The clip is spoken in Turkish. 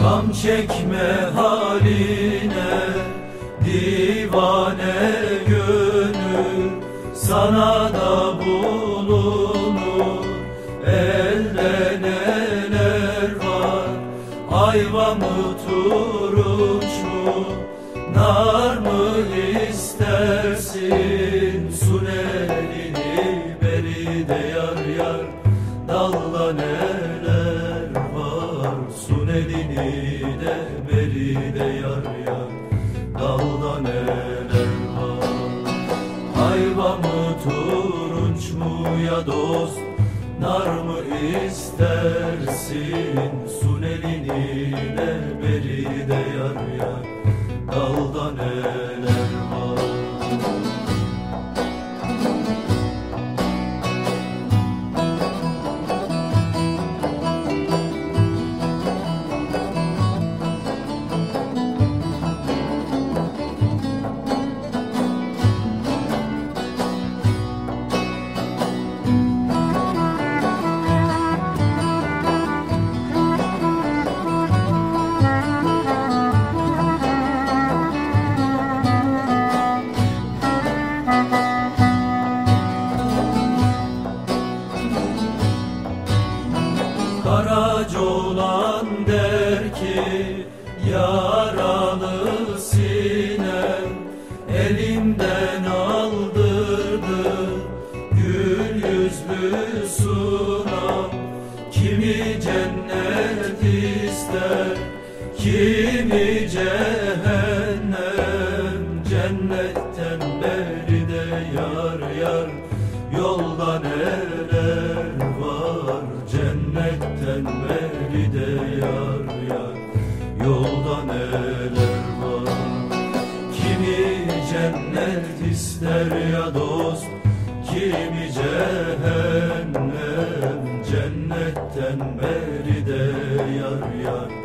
Gam çekme haline divane gönül. Sana da bulunur elde neler var. Ayva mı turunç mu nar mı istersin? Sun elini beri de yar yar dalda neler yar yar dalda neler var? Ayva mı turunç mu ya dost? Nar mı istersin? Sun elini de beri de yar yar. Dalda neler ki yaralı sinem elimden aldırdı. Gül yüzlü sunam kimi cennet ister kimi cehennem. Cennetten beri de yar yar yolda neler var cennetten beri cennet ister ya dost? Kimi cehennem cennetten beri de yar yar